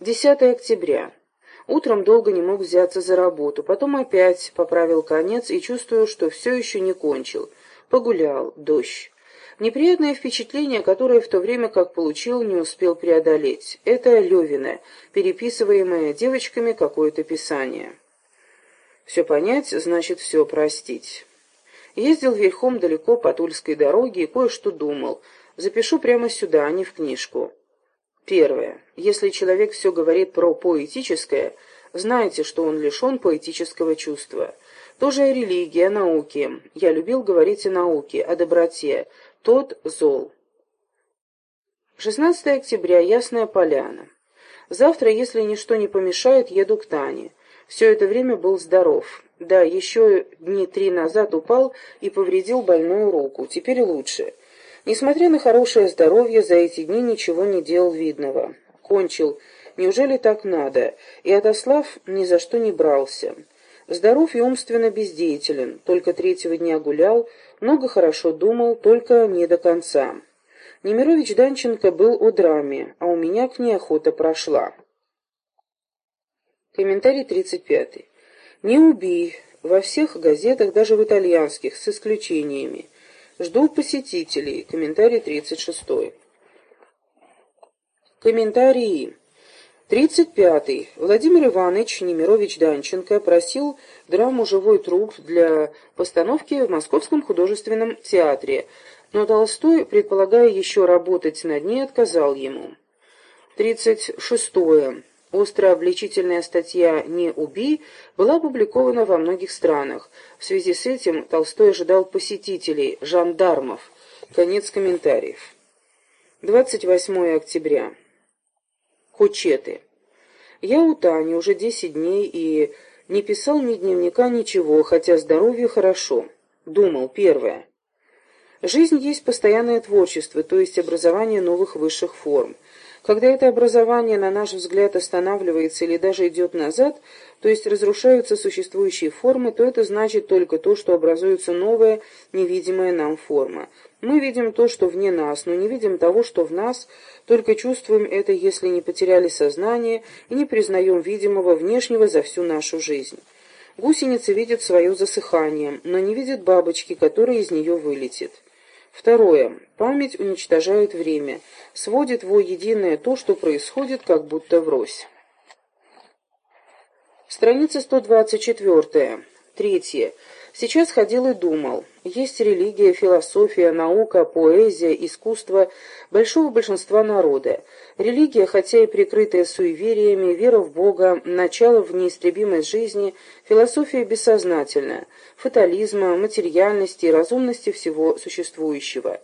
10 октября. Утром долго не мог взяться за работу, потом опять поправил конец и чувствую, что все еще не кончил. Погулял, дождь. Неприятное впечатление, которое в то время, как получил, не успел преодолеть. Это Левина, переписываемое девочками какое-то писание. Все понять, значит все простить. Ездил верхом далеко по Тульской дороге и кое-что думал. Запишу прямо сюда, а не в книжку. Первое. Если человек все говорит про поэтическое, знайте, что он лишен поэтического чувства. Тоже о религии, о науке. Я любил говорить о науке, о доброте. Тот зол. 16 октября. Ясная поляна. Завтра, если ничто не помешает, еду к Тане. Все это время был здоров. Да, еще дни три назад упал и повредил больную руку. Теперь лучше. Несмотря на хорошее здоровье, за эти дни ничего не делал видного. Кончил. Неужели так надо? И отослав, ни за что не брался. Здоров и умственно бездеятелен. Только третьего дня гулял, много хорошо думал, только не до конца. Немирович Данченко был о драме, а у меня к ней охота прошла. Комментарий 35. «Не убей» во всех газетах, даже в итальянских, с исключениями. Жду посетителей. Комментарий 36. Комментарии. 35. Владимир Иванович Немирович Данченко просил драму «Живой труп» для постановки в Московском художественном театре, но Толстой, предполагая еще работать над ней, отказал ему. 36. Остро-обличительная статья «Не убий» была опубликована во многих странах. В связи с этим Толстой ожидал посетителей, жандармов. Конец комментариев. 28 октября. Кучеты. Я у Тани уже 10 дней и не писал ни дневника, ничего, хотя здоровье хорошо. Думал, первое. Жизнь есть постоянное творчество, то есть образование новых высших форм. Когда это образование, на наш взгляд, останавливается или даже идет назад, то есть разрушаются существующие формы, то это значит только то, что образуется новая, невидимая нам форма. Мы видим то, что вне нас, но не видим того, что в нас, только чувствуем это, если не потеряли сознание и не признаем видимого внешнего за всю нашу жизнь. Гусеница видит свое засыхание, но не видит бабочки, которая из нее вылетит. Второе. Память уничтожает время, сводит в единое то, что происходит, как будто врозь. Страница 124. Третье. Сейчас ходил и думал. Есть религия, философия, наука, поэзия, искусство большого большинства народа. Религия, хотя и прикрытая суевериями, вера в Бога, начало в неистребимость жизни, философия бессознательная, фатализма, материальности и разумности всего существующего.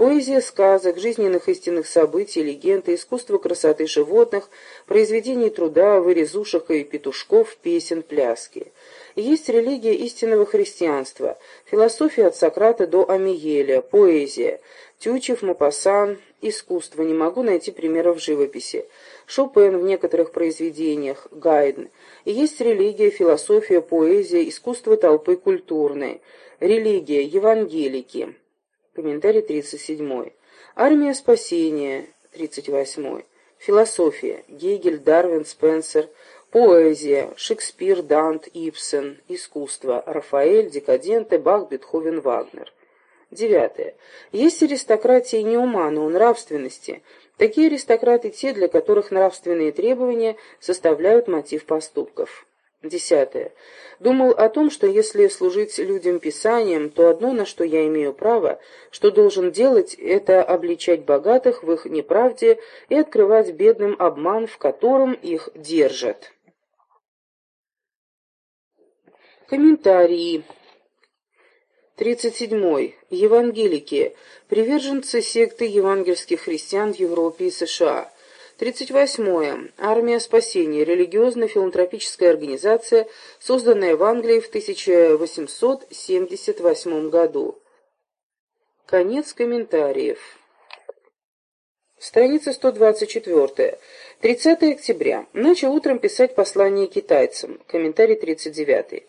Поэзия сказок, жизненных истинных событий, легенд искусство красоты животных, произведений труда, вырезушек и петушков, песен, пляски. Есть религия истинного христианства, философия от Сократа до Амиеля, поэзия, Тютчев, Мапассан, искусство, не могу найти примеров живописи, Шопен в некоторых произведениях, Гайден. Есть религия, философия, поэзия, искусство толпы культурной, религия, евангелики. Комментарий 37. Армия спасения, 38. Философия, Гегель, Дарвин, Спенсер, Поэзия. Шекспир, Дант, Ипсен. Искусство. Рафаэль, декаденты, Бах, Бетховен, Вагнер. Девятое. Есть аристократия не ума, но нравственности. Такие аристократы те, для которых нравственные требования составляют мотив поступков. Десятое. Думал о том, что если служить людям писанием, то одно, на что я имею право, что должен делать, это обличать богатых в их неправде и открывать бедным обман, в котором их держат. Комментарии. 37. Евангелики. Приверженцы секты евангельских христиан в Европе и США. 38. Армия спасения. Религиозно-филантропическая организация, созданная в Англии в 1878 году. Конец комментариев. Страница 124. 30 октября. Начал утром писать послание китайцам. Комментарий 39.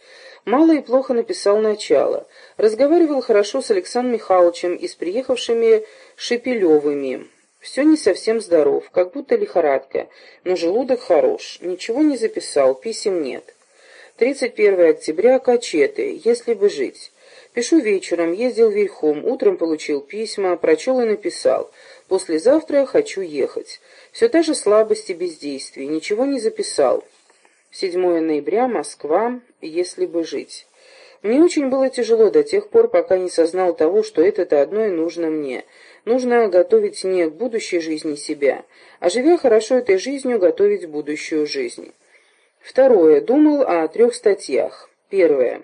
Мало и плохо написал начало. Разговаривал хорошо с Александром Михайловичем и с приехавшими Шепелевыми. Все не совсем здоров, как будто лихорадка, но желудок хорош. Ничего не записал, писем нет. 31 октября, Качеты, если бы жить. Пишу вечером, ездил верхом, утром получил письма, прочел и написал. Послезавтра хочу ехать. Все та же слабость и бездействие, ничего не записал. 7 ноября, Москва, если бы жить. Мне очень было тяжело до тех пор, пока не сознал того, что это-то одно и нужно мне. Нужно готовить не к будущей жизни себя, а живя хорошо этой жизнью, готовить будущую жизнь. Второе. Думал о трех статьях. Первое.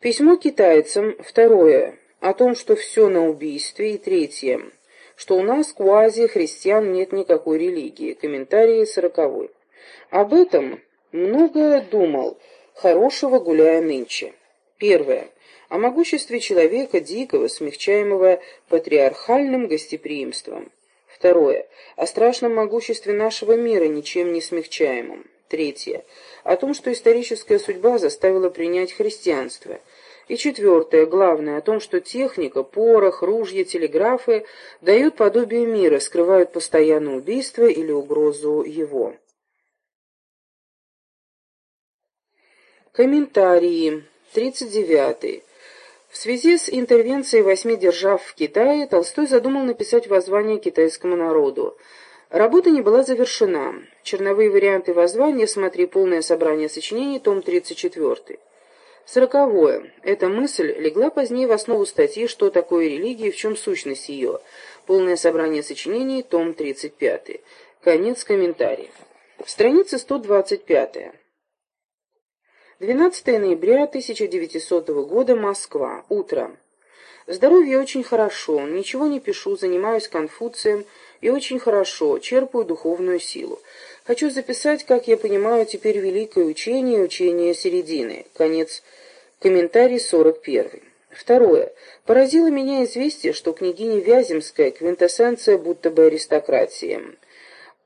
Письмо китайцам. Второе. О том, что все на убийстве. И третье что у нас квази-христиан нет никакой религии. Комментарии сороковой. Об этом много думал, хорошего гуляя нынче. Первое. О могуществе человека, дикого, смягчаемого патриархальным гостеприимством. Второе. О страшном могуществе нашего мира, ничем не смягчаемом. Третье. О том, что историческая судьба заставила принять христианство – и четвертое, главное, о том, что техника, порох, ружья, телеграфы дают подобие мира, скрывают постоянное убийство или угрозу его. Комментарии. 39. В связи с интервенцией восьми держав в Китае, Толстой задумал написать воззвание китайскому народу. Работа не была завершена. Черновые варианты воззвания, смотри полное собрание сочинений, том 34. Сороковое. Эта мысль легла позднее в основу статьи «Что такое религия и в чем сущность ее?» Полное собрание сочинений, том 35. Конец комментариев. Страница 125. 12 ноября 1900 года, Москва. Утро. Здоровье очень хорошо, ничего не пишу, занимаюсь Конфуцием и очень хорошо, черпаю духовную силу. Хочу записать, как я понимаю теперь великое учение, учение середины. Конец комментарий 41. Второе. Поразило меня известие, что княгиня Вяземская – квинтэссенция будто бы аристократии.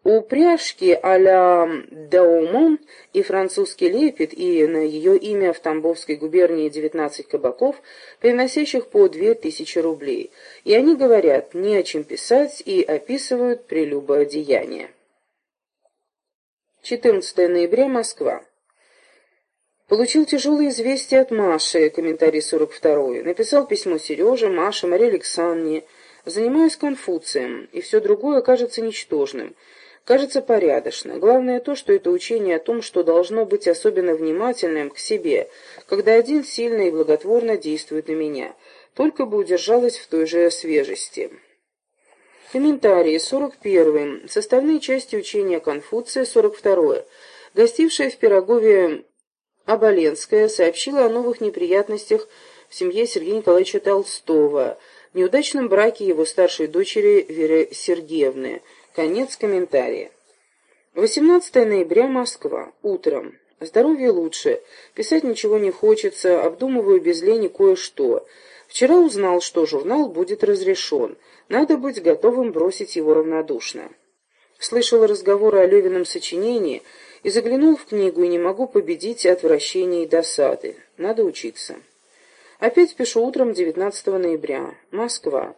Упряжки а-ля Даумон и французский лепет, и на ее имя в Тамбовской губернии 19 кабаков, приносящих по 2000 рублей. И они говорят, не о чем писать, и описывают прелюбодеяние. 14 ноября, Москва. Получил тяжелые известия от Маши, комментарий 42 Написал письмо Сереже, Маше, Марии Александровне. Занимаюсь Конфуцием, и все другое кажется ничтожным. Кажется порядочно. Главное то, что это учение о том, что должно быть особенно внимательным к себе, когда один сильно и благотворно действует на меня. Только бы удержалась в той же свежести. Комментарии. 41. Составные части учения Конфуция. 42. Гостившая в Пирогове Оболенская сообщила о новых неприятностях в семье Сергея Николаевича Толстого, неудачном браке его старшей дочери Веры Сергеевны. Конец комментария. 18 ноября, Москва. Утром. Здоровье лучше. Писать ничего не хочется, обдумываю без лени кое-что. Вчера узнал, что журнал будет разрешен. Надо быть готовым бросить его равнодушно. Слышал разговоры о Левином сочинении и заглянул в книгу, и не могу победить отвращение и досады. Надо учиться. Опять пишу утром 19 ноября. Москва.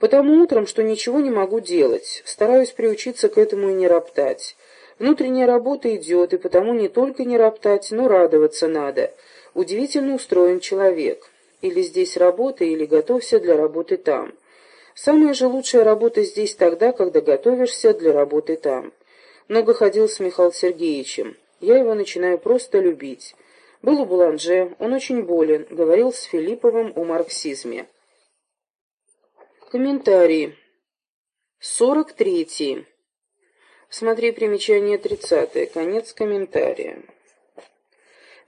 Потому утром, что ничего не могу делать. Стараюсь приучиться к этому и не роптать. Внутренняя работа идет, и потому не только не роптать, но радоваться надо. Удивительно устроен человек. Или здесь работа, или готовься для работы там. Самая же лучшая работа здесь тогда, когда готовишься для работы там. Много ходил с Михаилом Сергеевичем. Я его начинаю просто любить. Был у Буланже, он очень болен, говорил с Филипповым о марксизме. Комментарии. 43. Смотри примечание 30. Конец комментария.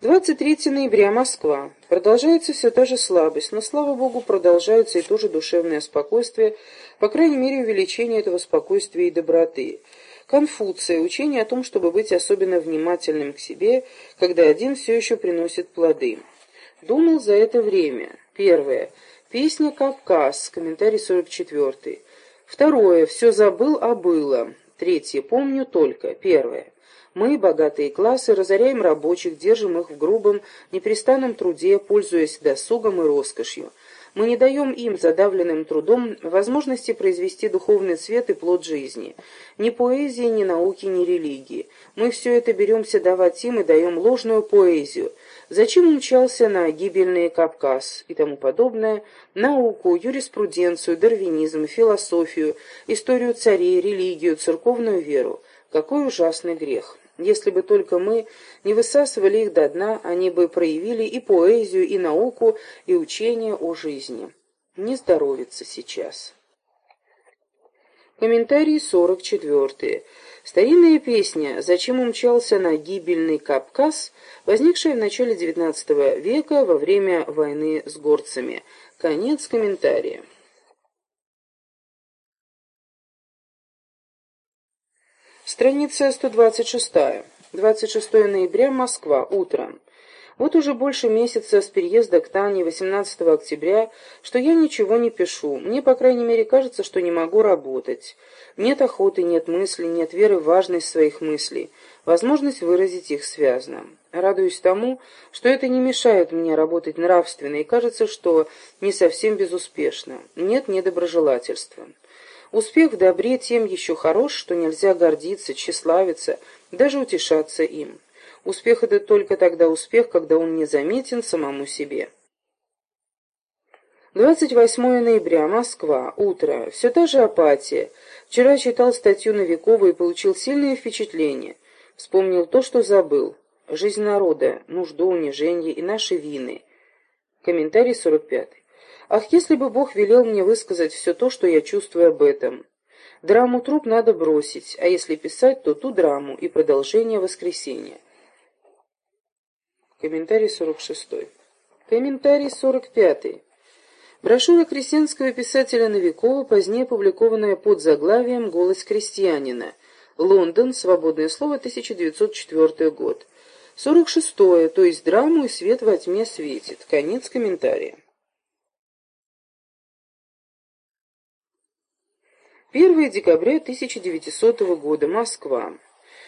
23 ноября, Москва. Продолжается все та же слабость, но, слава богу, продолжается и то же душевное спокойствие, по крайней мере, увеличение этого спокойствия и доброты. Конфуция, учение о том, чтобы быть особенно внимательным к себе, когда один все еще приносит плоды. Думал за это время. Первое. Песня «Кавказ», комментарий 44. Второе. Все забыл, а было. Третье. Помню только. Первое. Мы, богатые классы, разоряем рабочих, держим их в грубом, непрестанном труде, пользуясь досугом и роскошью. Мы не даем им, задавленным трудом, возможности произвести духовный свет и плод жизни. Ни поэзии, ни науки, ни религии. Мы все это беремся давать им и даем ложную поэзию. Зачем умчался на гибельный Кавказ и тому подобное, науку, юриспруденцию, дарвинизм, философию, историю царей, религию, церковную веру? Какой ужасный грех! Если бы только мы не высасывали их до дна, они бы проявили и поэзию, и науку, и учение о жизни. Не здоровится сейчас. Комментарий 44. Старинная песня «Зачем умчался на гибельный Кавказ», возникшая в начале XIX века во время войны с горцами. Конец комментария. Страница 126. 26 ноября, Москва, утро. Вот уже больше месяца с переезда к Тане 18 октября, что я ничего не пишу. Мне, по крайней мере, кажется, что не могу работать. Нет охоты, нет мысли, нет веры в важность своих мыслей. Возможность выразить их связно. Радуюсь тому, что это не мешает мне работать нравственно, и кажется, что не совсем безуспешно. Нет недоброжелательства. Успех в добре тем еще хорош, что нельзя гордиться, тщеславиться, даже утешаться им. Успех — это только тогда успех, когда он незаметен самому себе. 28 ноября, Москва, утро. Все та же апатия. Вчера читал статью Новикова и получил сильное впечатление. Вспомнил то, что забыл. Жизнь народа, нужду, унижение и наши вины. Комментарий 45. Ах, если бы Бог велел мне высказать все то, что я чувствую об этом. Драму труп надо бросить, а если писать, то ту драму и продолжение воскресения. Комментарий 46. Комментарий 45. Брошюра крестьянского писателя Новикова, позднее опубликованная под заглавием «Голос крестьянина». Лондон. Свободное слово. 1904 год. 46. То есть драму и свет во тьме светит. Конец комментария. 1 декабря 1900 года. Москва.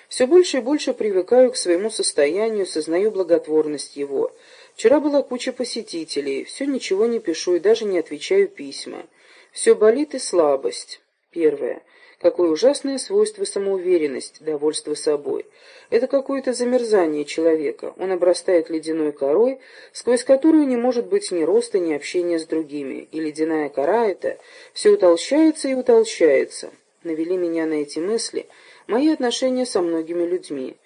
Все больше и больше привыкаю к своему состоянию, сознаю благотворность его. Вчера была куча посетителей, все ничего не пишу и даже не отвечаю письма. Все болит и слабость. Первое. Какое ужасное свойство самоуверенность, довольство собой. Это какое-то замерзание человека. Он обрастает ледяной корой, сквозь которую не может быть ни роста, ни общения с другими. И ледяная кора эта все утолщается и утолщается. Навели меня на эти мысли мои отношения со многими людьми.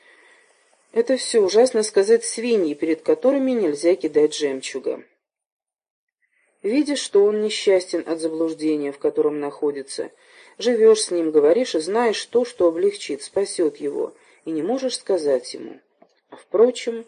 Это все ужасно сказать свиньи, перед которыми нельзя кидать жемчуга. Видишь, что он несчастен от заблуждения, в котором находится, Живешь с ним, говоришь и знаешь то, что облегчит, спасет его, и не можешь сказать ему. А впрочем...